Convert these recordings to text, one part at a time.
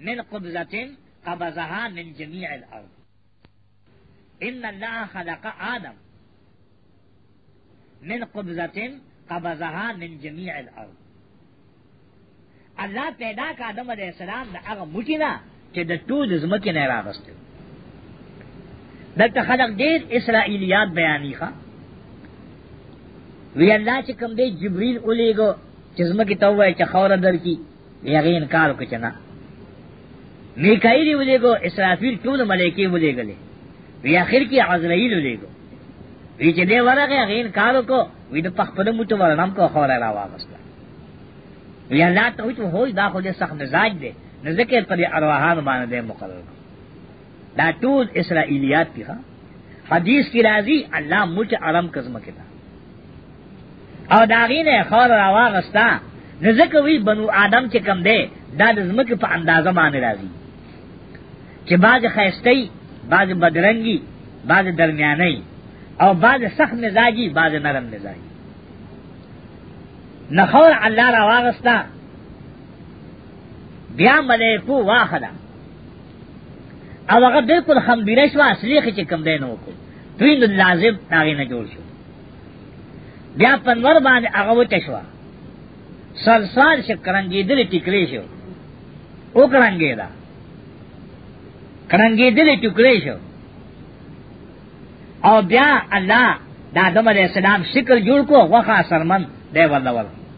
من قبضتن قبضها من جميع الارض ان الله خلق آدم من قبضتن قبضها من جميع الارض الله پیدا کا آدم علیہ السلام دا هغه موټی نه چې د ټول زمکه نه راغسته دلته خلق ډیر اسرائیلیات بیانې ښا وی الله چې کوم دی جبرئیل اولیګو چې زمکه توه چې خوره درکې یې انکار وکړنه میکائیل ولے گو اسرافیل ټول ملائکی ولے گلے وی اخر کی عزرائیل ولے گو وی چې دې ورغه غین کارو کو وی د پخپل موټ ورنام کو خور را واغسته وی الله ته وی ته هوځ دا خو دې سخت مزاج دې نه ذکر پر ارواحان باندې دې مقرر دا ټول اسرائیلیات دي حدیث کی راضی الله موټ ارم قسم کړه او داغینه خور را واغسته نزکه وی بنو آدم چې کم دی دا د زمکه په اندازه باندې راځي چې بعض خیستی بعض بدرنګي بعض درمیاني او بعض سخت مزاجي بعض نرم مزاجي نخور الله را واغستا بیا ملائکو واخدا او هغه بالکل خمبيره شو اصلي خچ کم دین وکړو دوی نو لازم تاغه نه جوړ شو بیا پنور باندې هغه وته شو سلسال شکرنګې دل ټیکلې شو او کرنګې دا کرنگی دل ٹکڑے شو او بیا اللہ دا آدم علیہ السلام شکل جوړ کو وخا سرمن دے والله والله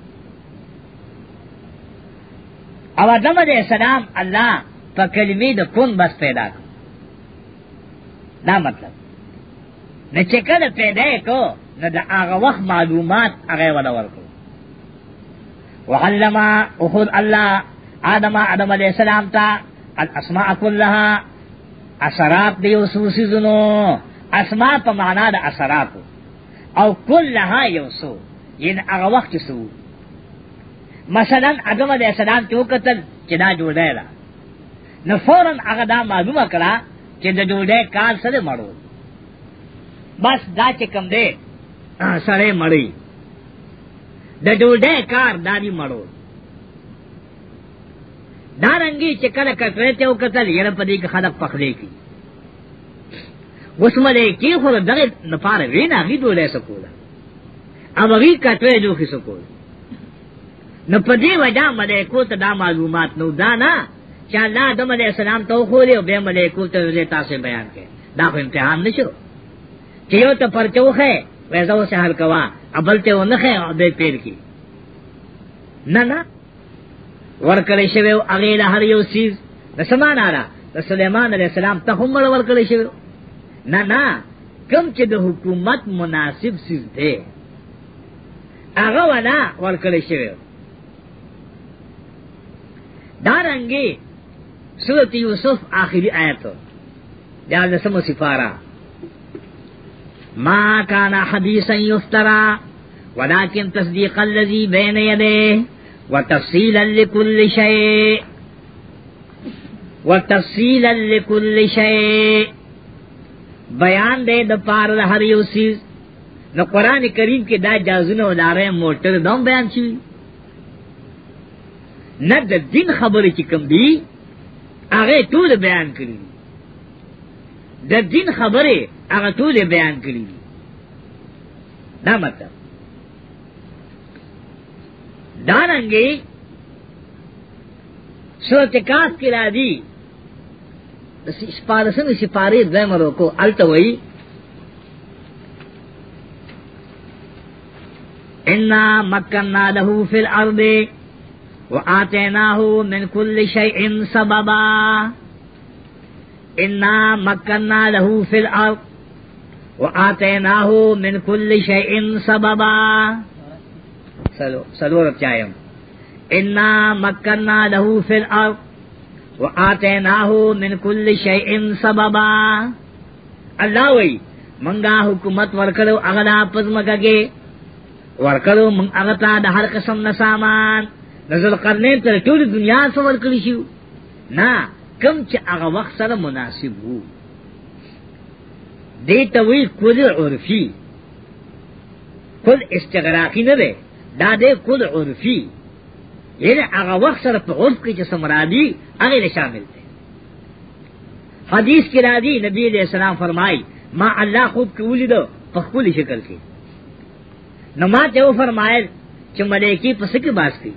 او آدم علیہ السلام اللہ په کلمې د کون بس پیدا کو دا مطلب نه چې کله پیدا کو نو د هغه وخت معلومات هغه ولا ورکو وعلم اخذ الله آدم آدم علیہ السلام تا الاسماء كلها اثرات دی یو سو سیزنو اسما په معنا د اثرات او کلها یو سو ین هغه وخت سو مثلا ادم علیہ السلام ته وکتل چې دا جوړه ده نو فورا هغه دا معلومه کړه چې د جوړه کار سره مړو بس دا چې کم دی سره مړی د جوړه کار دانی مړو دارنګي چې کله کټره ته وکتل یې په دې کې خلک پخلې کی وسمه دې کې خو دغه نفاره وینا غي دولې سکول او هغه کټره جوړې سکول نو په دې وجہ باندې کو ته دا معلومات نو دا نه چې الله آدم علیہ السلام ته خو له به ملائکو ته تاسو بیان کړي دا خو امتحان نشو چې یو ته پرچوخه ویزو سے حل کوا ابلتے ہو نخے اور دے پیر کی نہ نہ ورکل شویو اغه له هر یو سیز د سمان را د سليمان عليه السلام ته هم ورکل شویو نه نه کم چې د حکومت مناسب سیز دی هغه ولا ورکل شویو دارنګي سورت یوسف آخری آیت دا د سمو سفارا ما کان حدیثا یفترا ولكن تصديق الذي بين يديه وتفصيلا لكل شيء وتفصيلا لكل شيء بیان دے د پار د هر یو سیز نو قران کریم کې دا جازونه ولاره موټر دوم بیان شي نه د دین خبره چې کوم دی هغه ټول بیان کړی د دین خبره هغه ټول بیان کړی دا مطلب دارنگی سورت کاف کی راضی سپارسن سپاری دویمرو کو التوئی انا مکننا لہو فی الارض و آتیناہو من کل شیئن سببا انا مکننا لہو فی الارض و آتیناہو من کل شیئن سببا سلور چایم انا مکننا لہو فی الارض و آتیناہو من کل شیئن سببا اللہ وی منگا حکومت ورکلو اغلا پزمکا گے ورکلو من اغتا دا ہر قسم نسامان نزل قرنین تر ټول دنیا سور کلی شو نا کم چې هغه وخت سره مناسب وو دیتا وی کل عرفی کل استغراقی نه ده دا دے کل عرفی یعنی اغا وقت سر پا عرف کی جسم را دی اغیر شامل دے حدیث کی را دی نبی علیہ السلام فرمائی ما اللہ خوب کی ولی دو پخکولی شکل کی نما تے وہ فرمائے چھ ملیکی پسکی باز کی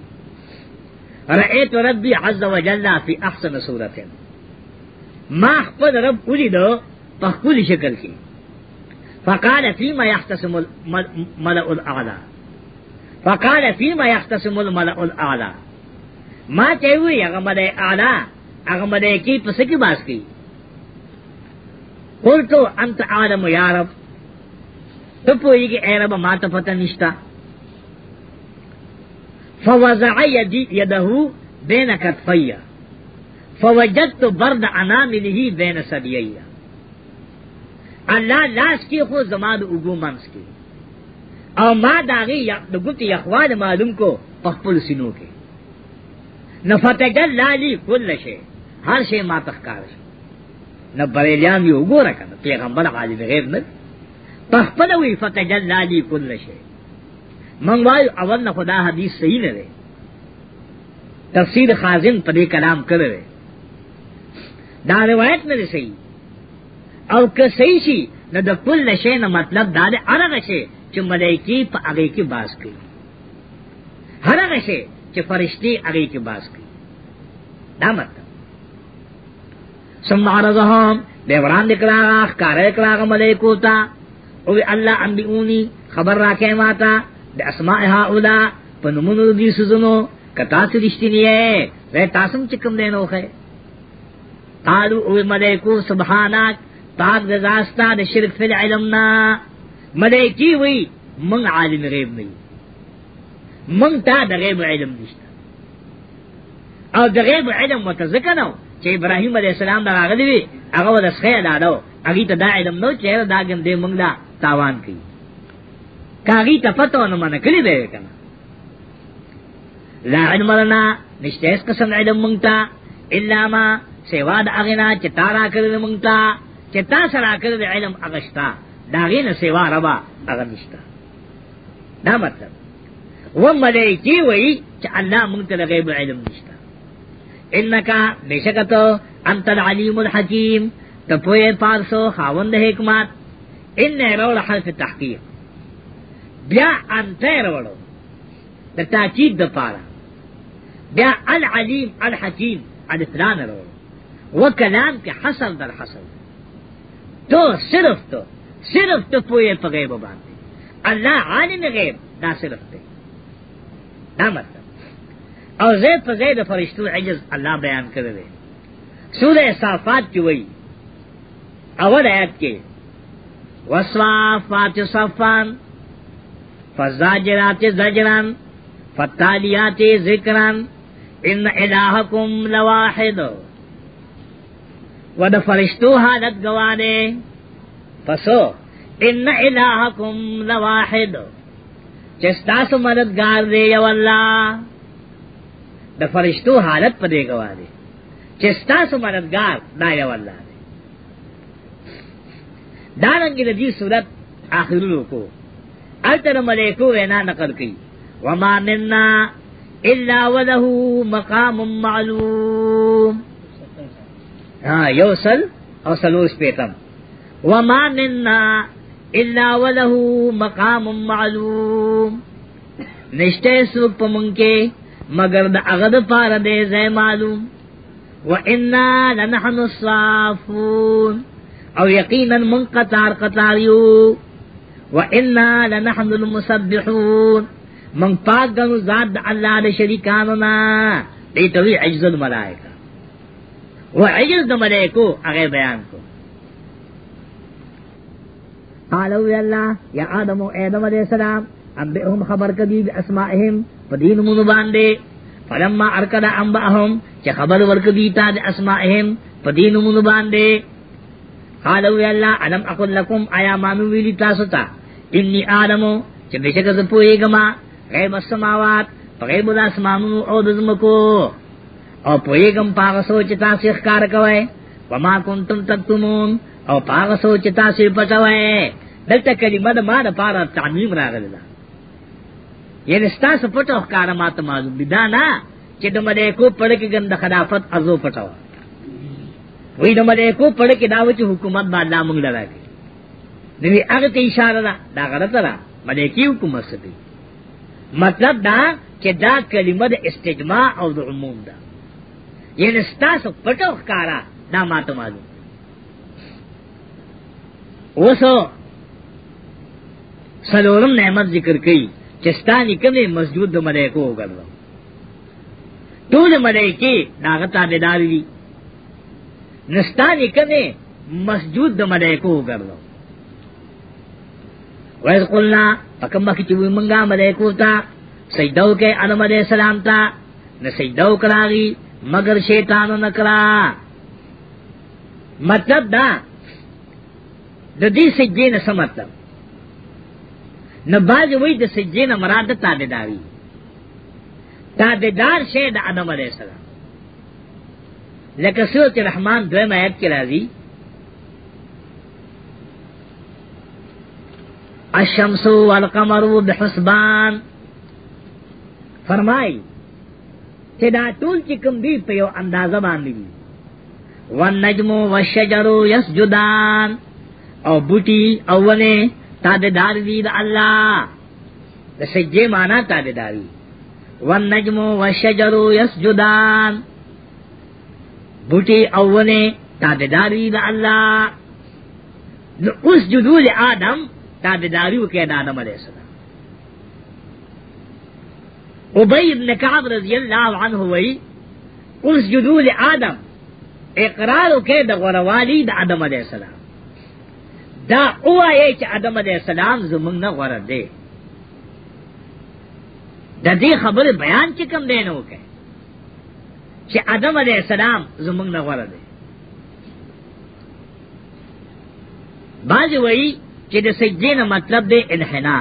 رأیت ربی عز و جلہ فی احسن صورت ما خپل رب ولی دو پخکولی شکل کی فقال فیما یحتسم ملع الاعلى فقال فيما يختصم الملأ الاعلى ما چوي هغه ملأ اعلى هغه ملأ کی پس کی باس کی قلت انت عالم يا رب تو پويږي اے رب ما ته پته نشتا فوزع يدي يده بين كتفي فوجدت برد انامله بين ثديي الله لاس کی خو زمان وګو منس کی او ما داغی یخ د ګوتی یخوال معلوم کو پخپل سینو کې نفتګل لالی کل شی هر شی ما تخکار شي نه بریلیان یو ګوره کنه پیغمبر علی غیر نه پخپل وی فتجل لالی کل شی من وای اول نه خدا حدیث صحیح نه دی تفسیر خازن په دې کلام کړی دا روایت نه صحیح او که صحیح شي نو د کل شی نه مطلب دا دی ارغه شی چ ملائکی پا اگے کی باز کی ہر ایسے چ فرشتے اگے کی باز کی دامت مطلب۔ سم عرضہم بے وران دکلا آغا اخکار اکلا آغا ملائکوتا اوی اللہ انبیونی خبر راکے ماتا بے اسمائی ہا اولا پنمون ردی سزنو کتا سی رشتی نیے رہ تاسم چکم دینو خے تالو اوی ملائکو سبحانک تاک رزاستا دے شرک فی العلمنا ملائکی وی من عالم غیب نه من تا د غیب علم نشته او د غیب علم متذکنو چې ابراهیم علیه السلام دا راغلی وی هغه ول اسخه دا دو هغه ته دا علم نو چې دا ګم دې موږ دا تاوان کوي کاږي ته پته نه من کړی دی کنه لا علم لنا نشته اس قسم علم موږ ته الا ما سوا د اغنا چې تارا کړل موږ ته چې تا سره کړل علم اغشتا داغی نه سیوا ربا اگر نشتا دا مطلب و ملائکی وئی چې الله مونږ ته غیب علم نشتا انکا بشکتو انت العلیم الحکیم ته پوهه پارسو خاوند حکمت ان هرول حرف تحقیق بیا انت هرولو د تاکید د پارا بیا العلیم الحکیم الاسلام هرولو وکلام کې حصل در حصل تو صرف تو صرف تو پوئے پغیب باندھے اللہ عالم غیب دا صرف دے دا مطلب اور زید پغیب فرشتو عجز اللہ بیان کر دے سورہ صافات کی وئی اول آیت کے وصوافات صفان فزاجرات زجران فتالیات ذکران ان الہکم لواحد ود فرشتو حالت گوانے پسو ان الہکم لواحد چستاس مددگار دے یو اللہ د فرشتو حالت پدے گوا دے چستاس مددگار دا یو اللہ دے دارنگی رجی صورت آخرونو کو التر ملیکو وینا نقل کی وما مننا الا وله مقام معلوم ہاں یو سل او سلوس پیتم وما منا الا وله مقام معلوم نشتے سوک پمن مگر دا اغد پار دے زے معلوم و انا لنحن الصافون او یقینا من قطار قطاریو و انا لنحن المسبحون من پاک گنو ذات دا اللہ دا شریکانونا دیتوی عجز الملائکہ و عجز دا ملائکو اغیر بیان کو قالو یا الله یا آدم او آدم علیہ السلام انبئهم خبر کدی باسمائهم فدین من باندې فلما ارکد انبئهم چې خبر ورکدی تا د اسمائهم فدین من باندې قالو یا الله علم اقول لكم آیا مانو ویلی تاسو ته انی آدم چې بشک ز پوېګما غیب السماوات غیب د اسمانو او د زمکو او پوېګم پاغه سوچ تاسو ښکار کوي وما کنتم تکتمون او پاغ سوچ تاسو پټوي دلته کلمه د ما د پاره تعمیم راغلی ده یعنی ستاسو پټو کار ماته معلوم دي دا نه چې د ملائکو پړ کې ګند خلافت ازو پټو وی د ملائکو پړ کې دا و چې حکومت باندې موږ لراکې دوی هغه ته اشاره ده دا غلطه ده ملائکی حکومت څه دی مطلب دا چې دا کلمه د استجماع او د عموم ده یعنی ستاسو پټو کارا دا ماته معلوم وسو سلورم نعمت ذکر کئی چستانی کمی مسجود دو ملیکو ہو کر دو ټول ملائکی داغه تابعدار دي نستانی کمه مسجود د ملائکو وګرځو وایز قلنا پکم باندې چې وي مونږه ملائکو ته سجدو کې ادم علیہ السلام ته نه سجدو کراغي مگر شیطان نه کرا مطلب دا د دې سجدې نه څه مطلب نه باز وې د سجدې نه مراد تابعداري تابعدار شه د ادم علیه السلام لکه سورۃ الرحمن دویم آیت کې راځي الشمس والقمر بحسبان فرمای چې دا ټول چې کوم دی په یو اندازه باندې وي والنجم والشجر يسجدان او بوٹی اولے تابدار دی دا اللہ دا سجے مانا تابداری والنجم والشجر یسجدان بوٹی اولے تابداری دا اللہ نو اس جدود آدم تابداری وکید آدم علیہ السلام عبی ابن کعب رضی اللہ عنہ وی اس جدود آدم اقرار وکید غروالی دا آدم علیہ السلام دا اوایې چې ادم علیہ السلام زمونږ نه غوړه دی د دې خبره بیان چې کوم دی نو کې چې ادم علیہ السلام زمونږ نه غوړه دی باز وایي چې د سجدې نه مطلب دی انحنا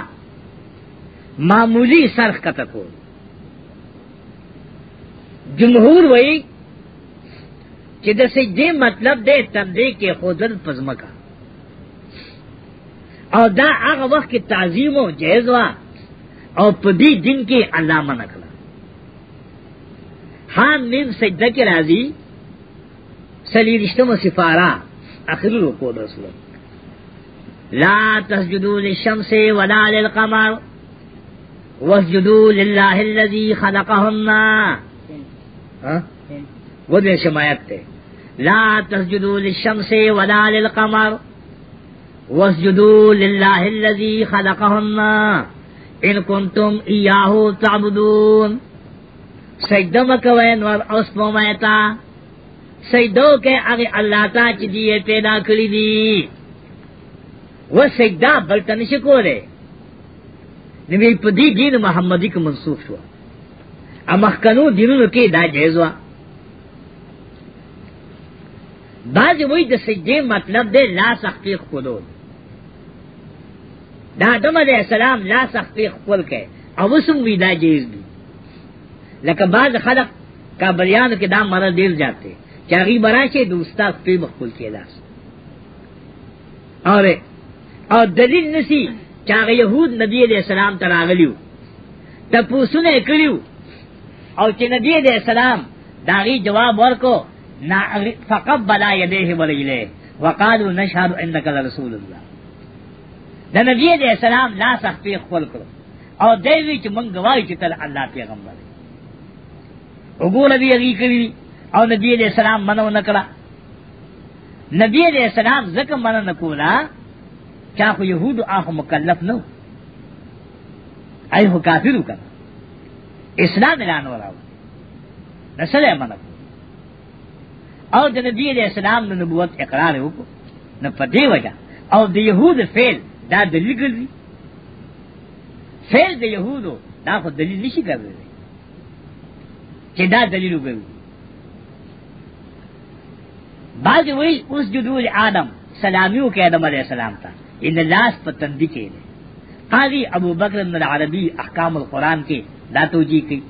معمولی سرخ کته کو جمهور وایي چې د سجدې مطلب دی تندې کې خودل پزمکا او دا هغه وخت کې تعظیم او جهز وا او په دې دین کې الله منع کړ خان نیم سجده کې راځي سلیلشتم سفارا اخری رکو رسول لا تسجدوا للشمس ولا للقمر واسجدوا لله الذي خلقهن ها ودې شمایت لا تسجدوا للشمس ولا للقمر وَاسْجُدُوا لِلَّهِ الَّذِي خَلَقَهُنَّ ان کنتم ایاہو تعبدون سجدہ مکوین ور اس مومیتا سجدو کے اگے اللہ تا چ دیے پیدا کری دی وہ سجدہ بلتن شکولے نبی پدی دین محمدی کو منسوخ ہوا امخکنو دینوں کے دا جائز ہوا بعض وہی د سجدے مطلب دے لا سختی خودود دا آدم علیہ السلام لا سختی خپل کے او اسم وی دا جیز دی لکه بعض خلق کابلیانو کې دا مرض ډیر جاتے چاغي براشه دوستا خپل خپل کې لاس اور او دلیل نسی چاغه يهود نبی علیہ السلام تراغلیو تپوسونه کړیو او چې نبی علیہ السلام داغي جواب ورکو نا فقب بلا یده ورجله وقالو نشهد انك رسول الله د نبی علیہ السلام لاس خپل خپل کړ او دوی چې مونږ وایي چې تل الله پیغمبر دی وګوره دی هغه کړی او نبی علیہ السلام منو نکړه نبی علیہ السلام زکه منو نکولا چا خو يهود اخ مکلف نو ای هو کافرو کړه اسلام اعلان وراو رسول منو او د نبی علیہ السلام د نبوت اقرار وکړه نه پدې وجه او د يهود فعل دا دلیل ګرځي فعل د يهودو دا خو دلیل نشي ګرځي چې دا دلیل وګرځي بعض وی اوس جدول آدم سلامیو کې آدم علیہ السلام ته ان لاس په تندی کې دی قاضي ابو بکر بن العربی احکام القرآن کې دا توجی کوي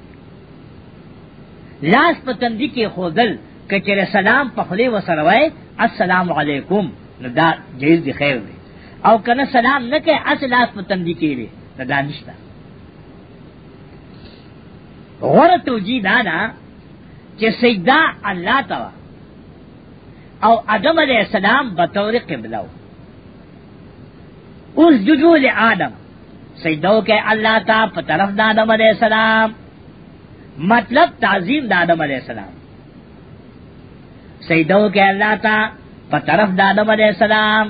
لاس په تندی کې خودل کچره سلام په خله وسروي السلام علیکم نو دا جیز دی خیر دی او کنه سلام نه کې اصل اس په تندې کېږي دا دانشتا غره توجی دا دا چې سجدا الله تعالی او آدم علیہ السلام بطور قبلہ اس جدول آدم سجدو کے اللہ تا پترف دا آدم علیہ السلام مطلب تعظیم دا آدم علیہ السلام سجدو کے اللہ تا پترف دا آدم علیہ السلام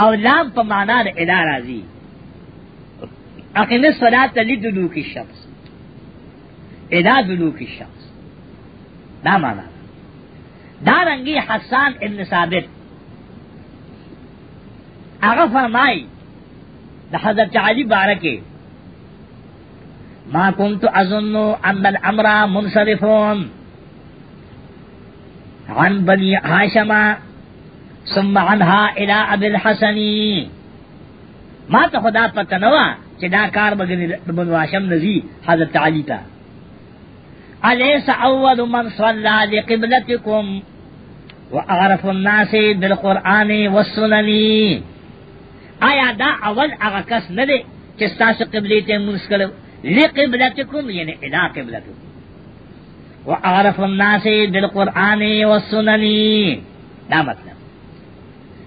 او لام په معنا د اله راځي اقیم الصلاة لدلوک الشمس اله دلوک الشمس دا معنا دا رنگی حسان ابن ثابت هغه فرمای د حضرت علی بارکه ما كنت اظن ان الامر منصرفون عن بني هاشم ثم عنها الى ابي الحسن ما ته خدا پته نو چې دا کار د بن واشم نزی حضرت علی تا الیس اول من صلى لقبلتكم واعرف الناس بالقران والسنن آیا دا اول هغه کس نه دی چې تاسو قبله ته لقبلتكم یعنی الى قبلته واعرف الناس بالقران والسنن دا مطلب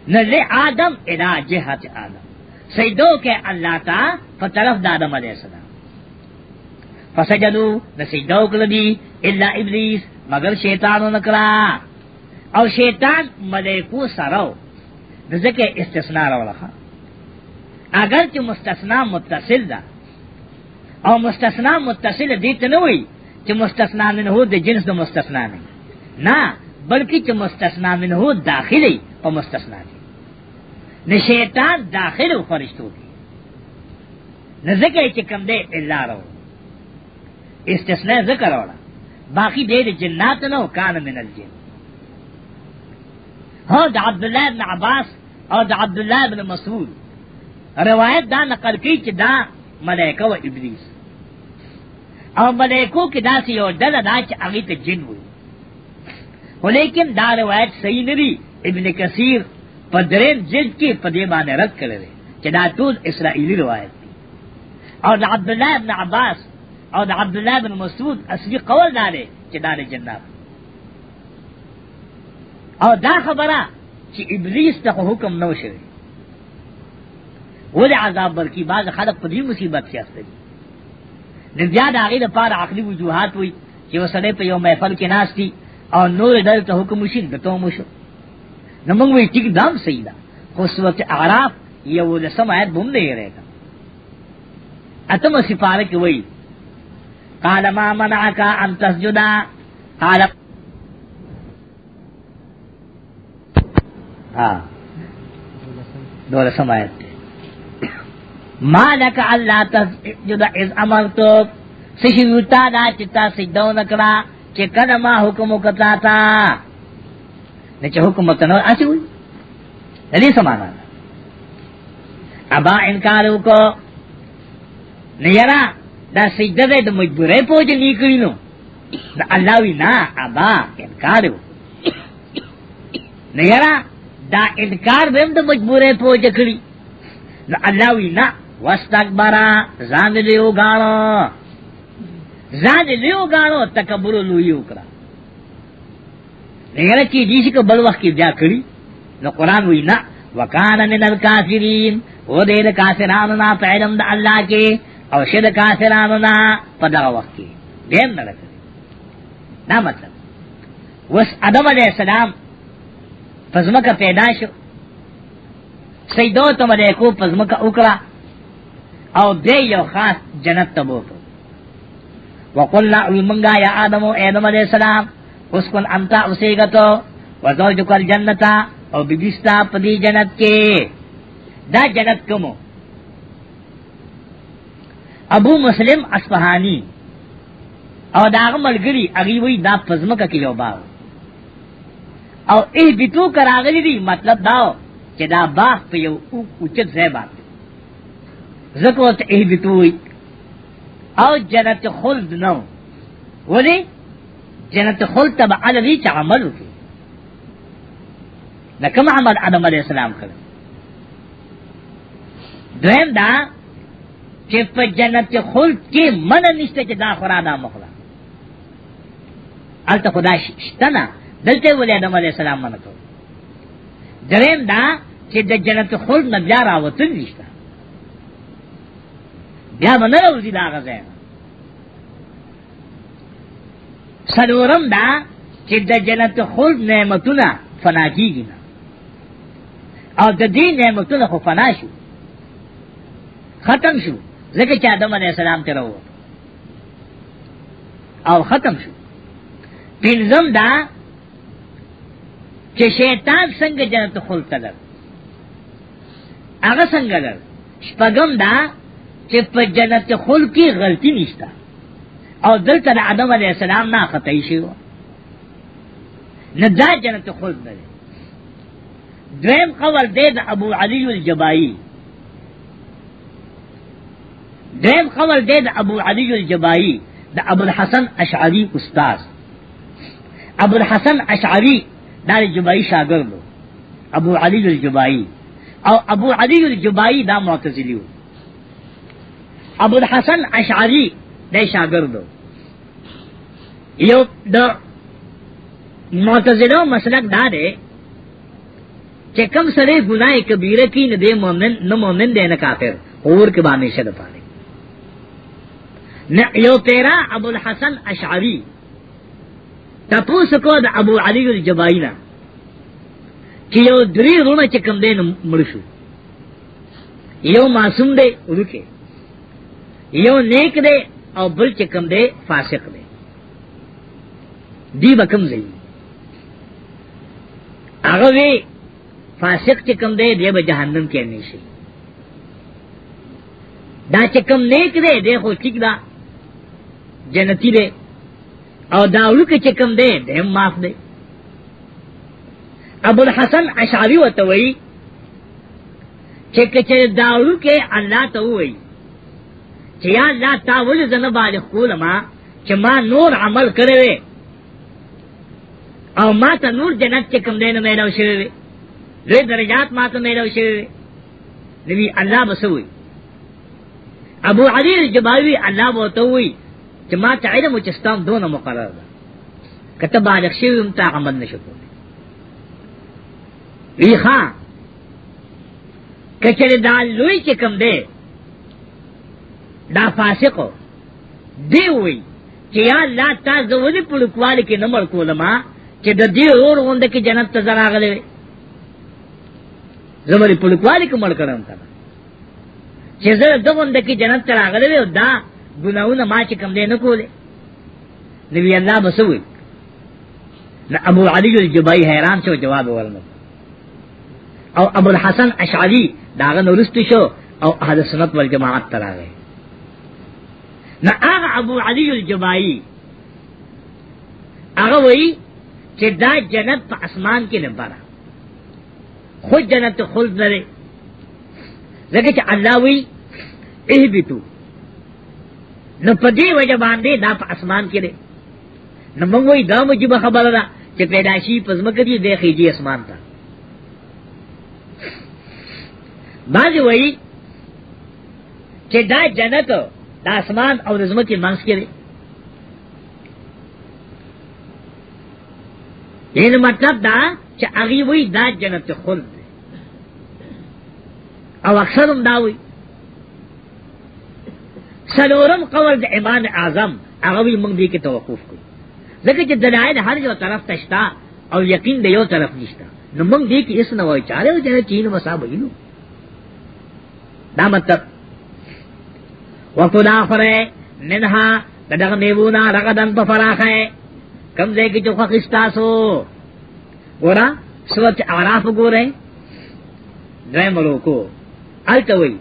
نزد آدم ادا جہت آدم سیدو کے اللہ کا فطرف دادم علیہ السلام فسجدو نسیدو کلدی اللہ ابلیس مگر شیطانو نکرا او شیطان ملیکو سرو نزد استثناء رو رکھا اگر چو مستثنا متصل دا او مستثنا متصل دیت نوی چو مستثنا منہو دی جنس دو مستثنا نہیں نا بلکہ چو مستثنا منہو داخلی پا مستثنا دی نو شیطان داخل و فرشتو کی نو ذکر چکم دے اللہ رو استثناء ذکر روڑا باقی دے دے جنات نو کان من الجن ہو دا عبداللہ ابن عباس اور دا عبداللہ ابن مسعود روایت دا نقل کی چی دا ملیکہ و ابلیس اور ملیکو کی دا سی اور دل دا چی اغیت جن ہوئی لیکن دا روایت صحیح نری ابن کثیر پدریم جلد کی پدے مان رد کرے کہ ناتون اسرائیلی روایت تھی اور نہ عبداللہ ابن عباس اور نہ عبداللہ ابن مسعود اصلی قول ڈالے کہ دار جناب اور دا خبرہ کہ ابلیس تک حکم نو شوی وہ عذاب بر کی بعض خلق پدی مصیبت سے اختری نزیاد آگے پار عقلی وجوہات ہوئی کہ وہ سڑے پہ یوم محفل کے ناس تھی اور نور ڈر کا حکم مشین تو مشو نمنگ وی ٹک دام صحیح دا خو سورت اعراف یو لسم آیت بم دے رہے گا اتم سفارہ کی وی قال ما منعك ان تسجدا قال ہاں دو لسم آیت ما لك الا تسجد اذ امرتك سشیوتا دا چتا سجدو نکرا چکن ما حکم کتا تا نه چې حکم کنه اسی وي دې سمانا ابا انکار وکړو نه یرا دا سجده دې د مجبورې پوج نه کړینو دا الله وی نه ابا انکار وکړو نه یرا دا انکار به د مجبورې پوج کړی دا الله وی نه واستكبر ځان دې وګاړو ځان دې وګاړو تکبر لوی وکړه غیرت کی دیسی کو بل وقت کی بیا کری نو قرآن وی نا وکان من الکافرین او دے دا کافرانو نا پا علم دا اللہ کے او شد کافرانو نا پا دا وقت کی دیم نا رکھر نا مطلب وس ادم علیہ السلام پزمکا پیدا شو سیدو تو ملیکو پزمکا اکرا او دے یو خاص جنت تبوکو وقلنا اوی منگا یا آدمو اے آدم علیہ السلام اسکن انتا اسے گا تو وزو جکل جنتا او بگشتا پدی جنت کے دا جنت کمو ابو مسلم اسفہانی او داغ ملگری اگی وی دا پزمکا کی یو باغ او ای بیتو کراغلی دی مطلب داو چې دا باغ په یو اوچت ځای باندې زکوت ای بیتو وی او جنت خلد نو ولی جنت خلد تبع علی چا عمل وکي لکم عمل آدم علیہ السلام کړ دویم دا چې په جنت خلد کې من نشته چې دا خورا دا مخلا الته خدا شته نه دلته ولې آدم علیہ السلام منه کړ دریم دا چې د جنت خلد نه بیا راوتل نشته بیا باندې راوځي دا غزه سلورم دا چې د جنت خل نعمتونه فنا کیږي نه او د دې نعمتونه خو فنا شو ختم شو ځکه چې آدم علیه السلام ته راو او ختم شو پنځم دا چې شیطان څنګه جنت خل تلل هغه څنګه لر شپږم دا چې په جنت خل کې غلطي نشته او دلته د ادم علی السلام نه خطای شي نه دا جنت خلد ده دویم قول دی د ابو علی الجبائی دویم قول دی د ابو علی الجبائی د ابو الحسن اشعری استاد ابو الحسن اشعری دا جبائی شاگرد ابو علی الجبائی او ابو علی الجبائی دا معتزلی ابو الحسن اشعری دے شاگردو یو دا معتزلو مسلک دا دے چھے کم سرے گناہ کبیرہ کی نہ دے مومن نہ مومن دے نہ کافر اور کے بامیشہ دا پارے یو تیرا ابو الحسن اشعری تپوس کو دا ابو علی الجبائینا چی یو دری رونه چکم دے مرشو یو معصوم دے رکے یو نیک دے او بل چې کم دی فاسق دی دی به کم ځای هغه وی فاسق چې کم دی دی به جهنم کې نه شي دا چې کم نیک دی دی خو ٹھیک دا جنتی دی او داولو کې چې کم دی دی معاف دی ابو الحسن اشعری وتوی چې کچې داولو کې الله ته وایي چې یا الله تا ولې زنه باندې خول ما چې ما نور عمل کړی او ما ته نور جنت کې کم دینه مېلو شوی وي لوی درجات ما ته مېلو شوی وي نبی الله بسوي ابو علی الجباوی الله بوتوي چې ما ته علم چې ستام دونه مقرر ده کته بالغ شوی هم ته عمل نشو وی ښا کچره دا لوی چې کم دی دا فاسقو دی وی چې یا الله تاسو ولې په لوکوالي کې نمر کولما چې د دې اور غونډه کې جنت ته راغلې زمري په لوکوالي کې مړ کړم تا چې زه د غونډه کې جنت ته راغلې دا ګناونه ما چې کم دې نه کولې نبی الله بسوي نو ابو علی الجبائی حیران شو جواب ورنه او ابو الحسن اشعری داغه نورست شو او اهل سنت والجماعت تراغه نہ ابو علی الجبائی هغه وی چې دا جنت په اسمان کې نه بارا خو جنت خلد لري لکه چې الله وی اهبتو نو په دې وجه باندې دا په اسمان کې دی نو موږ وی دا موږ به خبره ده چې پیدایشي پزمکه دی د خېږي اسمان ته باځ وی چې دا جنت دا اسمان او رزمه کې منځ کې دی دین مطلب دا چې هغه وی دا جنت خلد دی او اکثر هم دا وی سلورم قول د امام اعظم هغه وی موږ دې کې توقف کوو ځکه چې دلایل هر یو طرف تشتا او یقین د یو طرف نشتا نو موږ دې کې اس نه وای چاره چې چین وسا بینو دا مطلب وکلا خره منها دغه میونا رغدن په فراخه کم دې کې چې خستا سو ګورا سورت اعراف ګوره دریم روکو التوي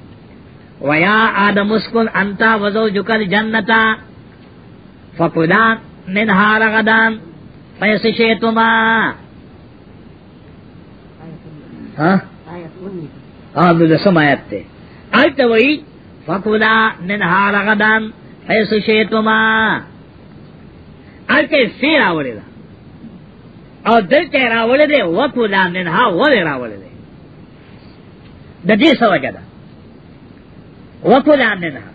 ويا ادم اسكن انت وزوجك الجنه فقلا منها رغدن فیس شیتما ها ها دلسم آیت تے آلتا وئی فکولا منها رغدن حیث شیطما الکه سی راوړی دا او دلته راوړی دی وکولا منها ولې راوړی دی د دې سوجه ده وکولا منها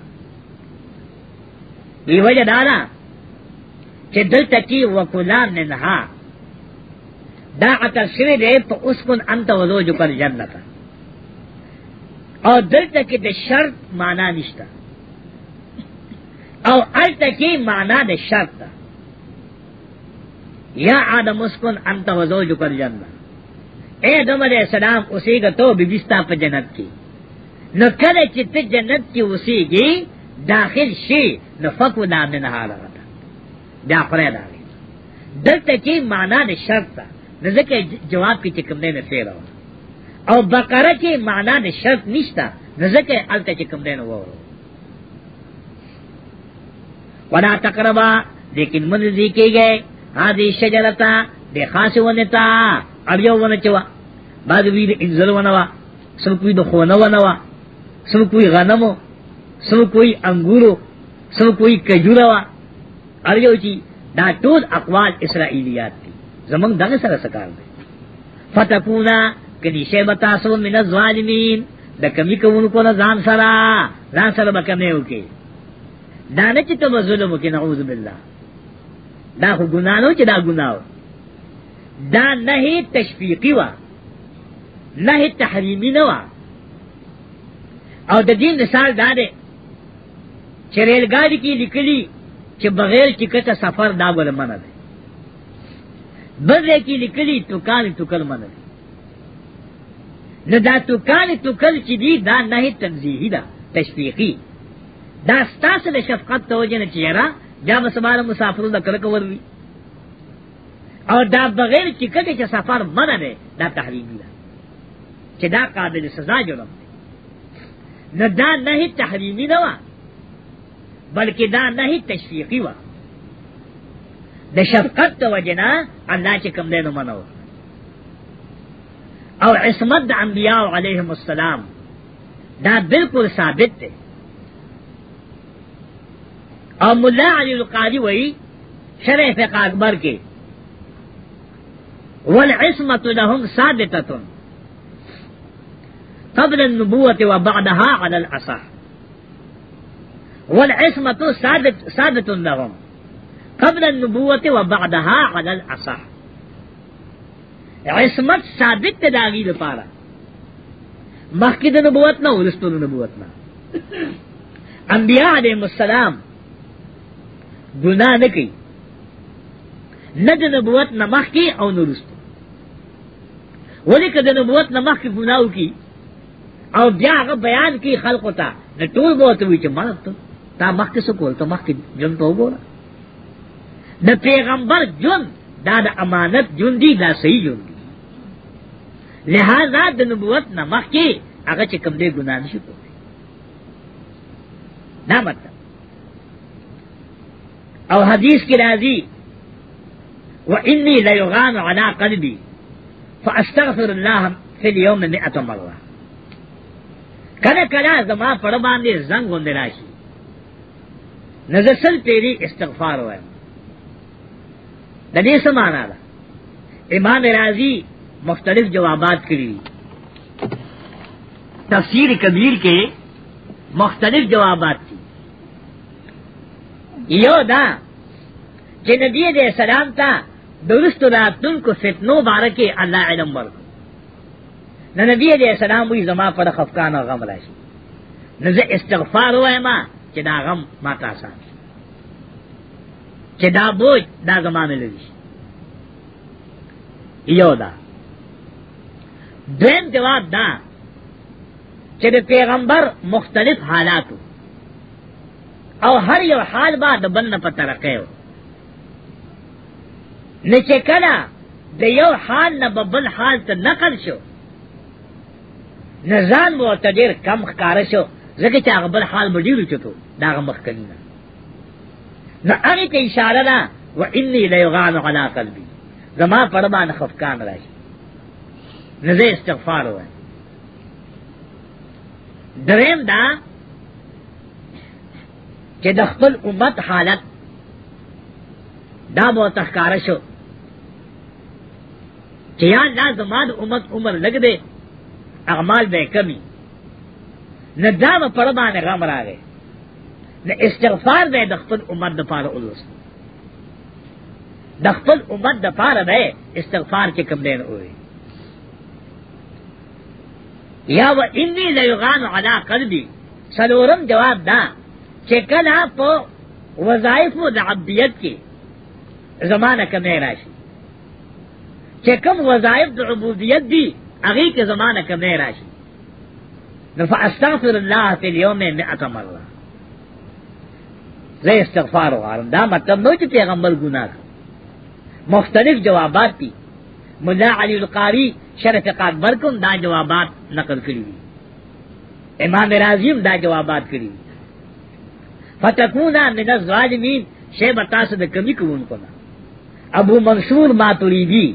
دی وجه دا چې دلته کې وکولا منها دا اتر شوی دی په اسکن انت وزو جو پر جنته او دلته کې د شرط معنا نشته او الته کې معنا د شرط ده یا آدم اسکن انت و زوج پر جنت اے دم علیہ السلام اسی کا تو بی بیستا پر جنت کی نو کله چې ته جنت کې اوسېږي داخل شي نو فقو دا من حاله دا پرې دا دلته کې معنا د شرط ده ځکه جواب کې کوم نه نه او بقره کې معنا د شرط نشته ځکه الته چې کوم دین وورو ولا تقربا لیکن من دې کېږي هذه شجرتا د خاص ونتا اب یو ونچوا بعد وی د انزل ونوا سم کوی د خونه ونوا سم کوی غنمو سم کوی انګورو سم کوی کجورا وا ار یو چی دا ټول اقوال اسرائیلیات دي زمنګ دغه سره سکار دي فتکونا کنی شی بتاسو من الظالمین د کمی کوونکو نه ځان سره ځان سره به کمی وکي دا نه چې ته ظلم وکې نعوذ بالله دا خو ګناه نه چې دا ګناه دا نه تشفیقی وا نه تحریمی نه وا او د دین مثال دا دی چې ریلګاډي کې لیکلي چې بغیر ټکټه سفر دا ګل منه ده بل کې لیکلي تو کال تو کل منه ده نو دا توکان توکل چې دی دا نه تنزیهی دا تشفیقی دا ستاسو د شفقت توجه نه چیرې دا مسمال مسافرو د کلک وروي او دا بغیر چې کله چې سفر منه نه دا تحریم دی چې دا قابل سزا جرم دی نو دا نه تحریمی نه و بلکې دا نه تشفیقی و د شفقت توجه نه الله چې کوم دینه منو او عصمت د انبیاء علیہ السلام دا بالکل ثابت دی او ملا علی القاضی شرح فقہ اکبر کې والعصمت لهم ثابتة قبل النبوة وبعدها على الأصح والعصمة ثابت لهم قبل النبوة وبعدها على الأصح عصمت ثابت تے داغی دا پارا مخکی دا نبوت نا ورستو دا نبوت نا انبیاء علیہ السلام گناہ نکی نہ د نبوت نه مخکې او نه رسته ولې کده نبوت نه مخکې ګناو کی او بیا هغه بیان کی خلق ته نه ټول بوت وی چې مړ ته تا مخکې څه کول ته مخکې جون ته وګوره د پیغمبر جون دا د امانت جون دی دا صحیح جون دی لہذا د نبوت نه مخکې هغه چې کوم دې ګناه نشي کولی دا مطلب او حدیث کی راضی و انی لیغان علا قلبی فاستغفر اللہ فی اليوم مئت مرہ کله کله زما پر باندې زنګ غوند راشي نزسل پیری استغفار وایم د دې سمانا ده امام رازی مختلف جوابات کړي تفسیر کبیر کې مختلف جوابات دي یو دا چې نبی دې سلام تا درست راتن کو فتنو بارکه الله علم ورک نو نبی دې سلام وی زما پر خفقان او غم راشي نو زه استغفار وایم چې دا غم ما تاسو چې دا بوج دا زما ملوي یو دا دویم جواب دا چې د پیغمبر مختلف حالاتو او هر یو حال با د بل نه په ترقه و نه چې کله د یو حال نه بل حال ته نقل شو نزان مو تدیر کم ښکار شو ځکه چې هغه بل حال مډیر چتو دا مخکنی نه نه هغه ته اشاره ده و انی لا یغان علی قلبی زما پرمان خفقان راشي نزه استغفار وای دریم دا چې د خپل امت حالت دا به تخکار شو چې یا الله زما د امت عمر لګ دې اعمال به کمی نه دا به پر باندې غم راغی نه استغفار به د خپل امت د پاره اولس د خپل امت د پاره به استغفار کې کم دین وي یا و انی لیغان علا قلبی سلورم جواب دا چې کله په وظایف او د عبیت کې زمانہ کمې راشي چې کوم وظایف د عبودیت دي هغه کې زمانہ کمې راشي نو فاستغفر الله فی اليوم مئه مره زه استغفار وغواړم دا مطلب نو چې پیغمبر ګناه مختلف جوابات دي مولا علی القاری شرف اکبر کوم دا جوابات نقل کړی امام راضی دا جوابات کړی فتکونا من الظالمین شی بتاس د کمی کوون کو ابو منصور ماتریدی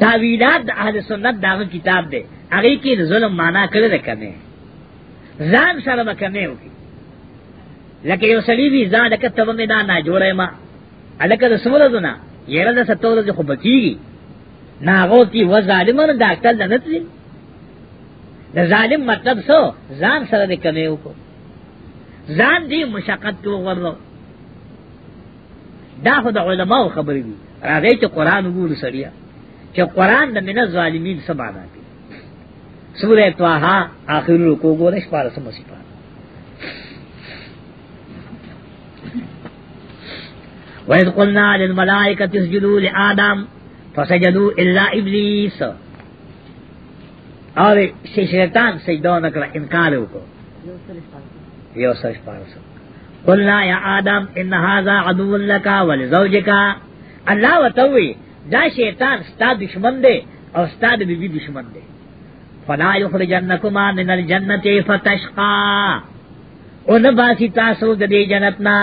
تاویلات د اهل سنت دا کتاب دی هغه کې ظلم معنا کړی ده کنه ځان سره وکنه وکي لکه یو سلیبی ځان لکه تبه مې دا نه جوړه ما الکه رسول الله نه یره د ستورو ځخه بچیږي ناغو کی و ظالمانو ڈاکٹر لنت دی دا ظالم مطلب سو زان سره دے کمیو کو زان دی مشقت کو غرلو دا خود علماء خبری دی را دے چا قرآن اگول سریا چا قرآن دا من الظالمین سبانا پی سورہ تواہا آخر رکو گو رش پارا سمسی پارا وَإِذْ قُلْنَا لِلْمَلَائِكَةِ اسْجُدُوا لِآدَمَ فسجدو الا ابلیس اور سی شیطان سجدو نکڑا انکار کو یو سرش پارسو قلنا یا آدم ان هذا عدو لکا ولزوجکا اللہ وتوی دا شیطان ستا دشمن دے اور ستا بی بی دشمن دے فلا یخرجنکما من الجنت فتشقا ان باسی تاسو دے جنتنا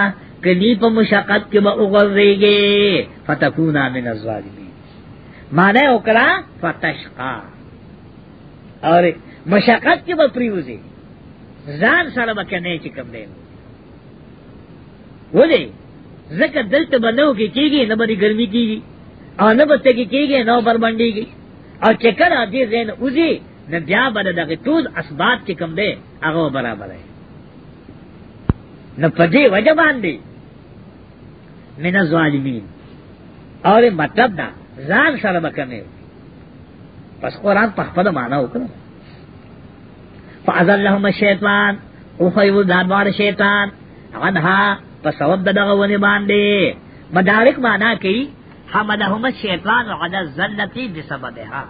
کہ نیپ مشقت کے با اغرے گے فتکونا من الظالمین مانے اوکڑا فتشقا اور مشقت کی بپریوزی زان سره بکنه چې کوم دی وله زکه دلته بنو کې کیږي نه باندې ګرمي کیږي او نه بته کې کیږي نو بر باندېږي او چکر ادي زین اوزي نه بیا باندې دغه ټول اسباب چې کوم دی هغه برابر دی نه پدې وجه باندې من ظالمین اور مطلب دا ځان سره بکنه پس قرآن په خپل معنا وکړه فازلهم الشیطان او خیو دانوار شیطان عنها پس وب دغه ونی باندې مدارک معنا کوي حمدهم الشیطان على الذلتی بسببها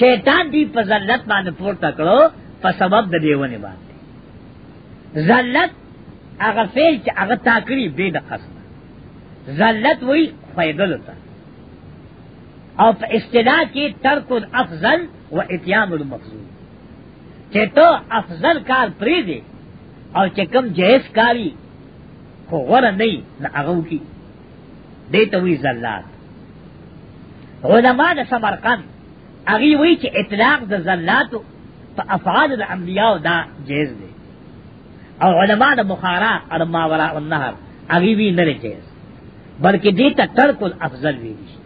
شیطان دی په ذلت باندې پورته کړو په سبب د دیونه باندې ذلت هغه فعل چې هغه تاکری به د قصد ذلت وی فیدل ته اور اصطلاح کی ترک افضل و اتیام المفضول کہ تو افضل کار پری دے اور چکم جہیز کاری کو غور نہیں نہ اغو کی دے تو ہوئی زلات علماء دا سمرقند اگی ہوئی کہ اطلاق دا زلات پا افعال دا انبیاء دا جہیز دے اور علماء دا بخارا اور ماورا النہر اگی بھی نرے جہیز بلکہ دیتا ترک الافضل بھی دیشت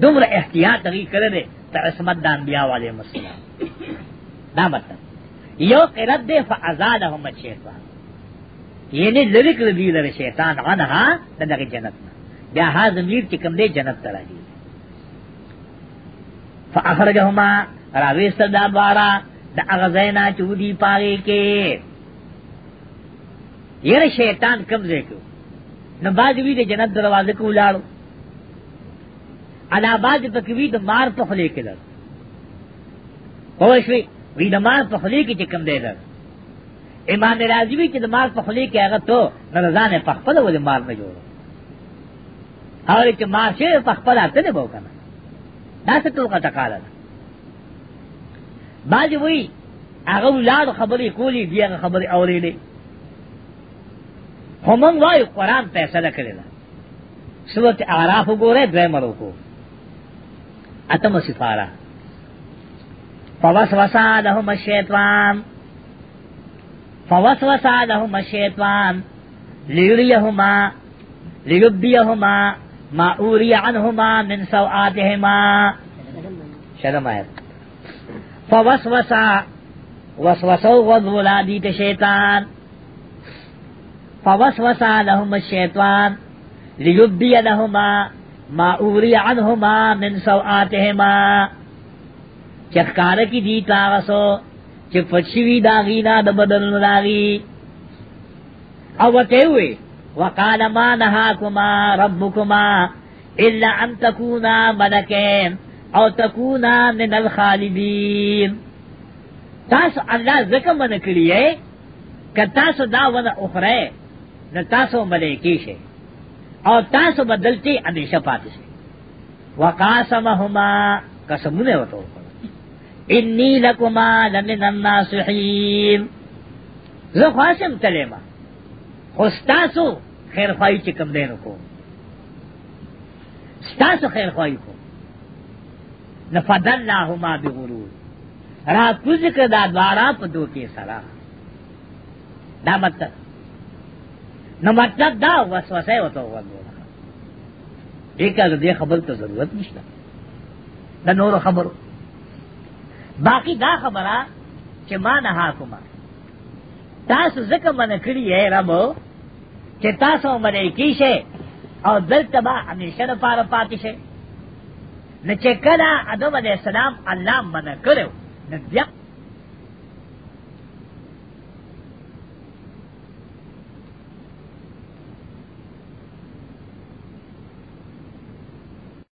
دومره احتیاط دغی کړی دی ته عصمت د انبیا والے مسلمان دا مطلب یو قرت دی فازادهم الشیطان یعنی لری کړی دی لری شیطان عنها دغه جنت بیا ها زمیر چې کوم دی جنت ته راځي فاخرجهما راويست دا بارا د اغزینا چودی پاره کې یره شیطان کمزې کو نو باز وی د جنت دروازه کو لاړو علاباد پکوی د مار په خلی کې لر هو شوی وی د مار په خلی کې کوم دی لر امام رازی وی چې د مار په خلی کې هغه ته نرزان په خپل ول مار نه جوړ هغه چې مار شه په خپل اته نه وو کنه دا څه ټول کا تکاله باج وی هغه ولاد خبرې کولی دی هغه خبرې اورېلې همون وای قرآن فیصله کړی دا سورت اعراف وګوره دویمه کو اتم سفارا فوس سفارہ فوسوسا لهم الشیطان فوسوسا لهم الشیطان لیریہما لیبیہما ما اوری عنہما من سوآتہما شرم آئے فوس وسا وس وسو و بولا دیت شیطان فوسوسا لهم الشیطان لیبی لہما ما اوری عنہما من سوآتہما چکار کی دیتا غسو چپچوی داغینا دبدل داغی اوتے ہوئے وقال ما نهاكما ربكما الا ان تكونا ملكين او تكونا من الخالدين تاس اللہ ذکر من کریے کہ تاس دا ون اخرے نہ تاسو ملکی شے اور تاسو بدلتے ہمیشہ پاتے سے وقاسم ہما کسم نے تو انی لکما لمن الناصحین زو خاصم تلیما خستاسو خیر خواہی چکم دینو کو ستاسو خیر خواہی کو نفدلناہما بغرور را کذکر دا دوارا پا دو کے سرا دا مطلب نو مطلب دا وسوسه وته وګورئ ایکا دې خبر ته ضرورت نشته دا نور خبرو باقی دا خبره چې ما نه حکومت تاسو زکه من کړی یې رب چې تاسو باندې کیشه او دلته به همیشه لپاره پاتې شي نه چې کله ادم علیه السلام الله من کړو نو بیا